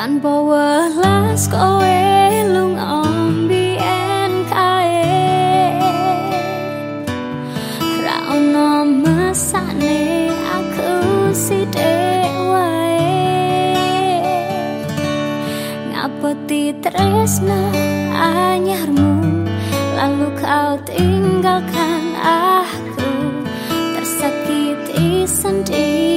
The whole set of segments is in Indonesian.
tanpa welas kowe lung ombien kae. Ra ono mesane aku sithik wae. Ngapoti tresno anyarmu lalu kau tinggalkan aku. Tersakiti sendiri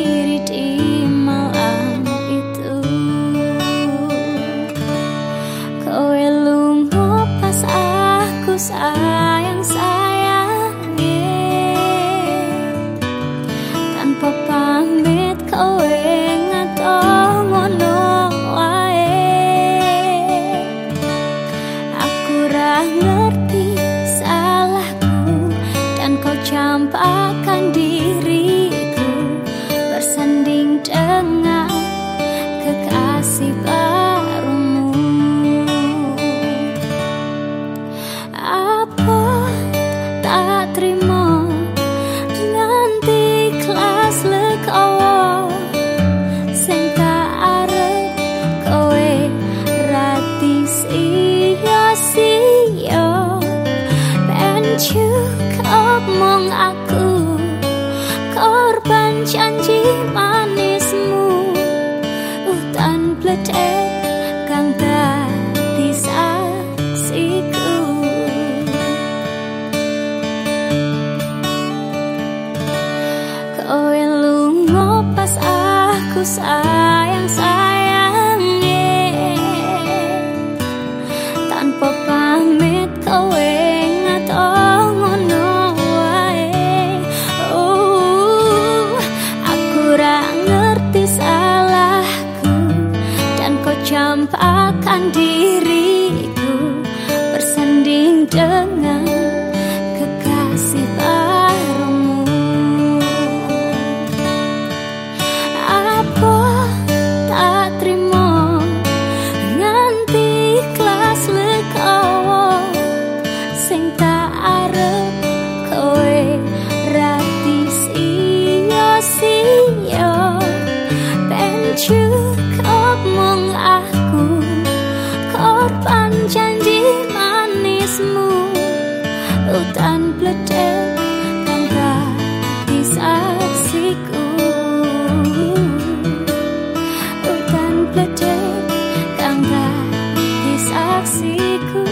ngerti ben cukup mong aku. Korban janji manismu utan pledek kang dadi saksiku. Kowe lunga pas aku sayang sayange campakkan diriku bersanding dengan kekasih barumu. Apa tak terima nganti kelas lekowo sing tak arep kowe rati sia-sia ben cukup janji manismu. Hutan pledek tanpa di saksiku Hutan pledek tanpa di saksiku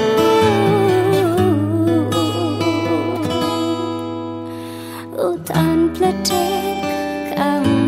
Hutan pledek kamu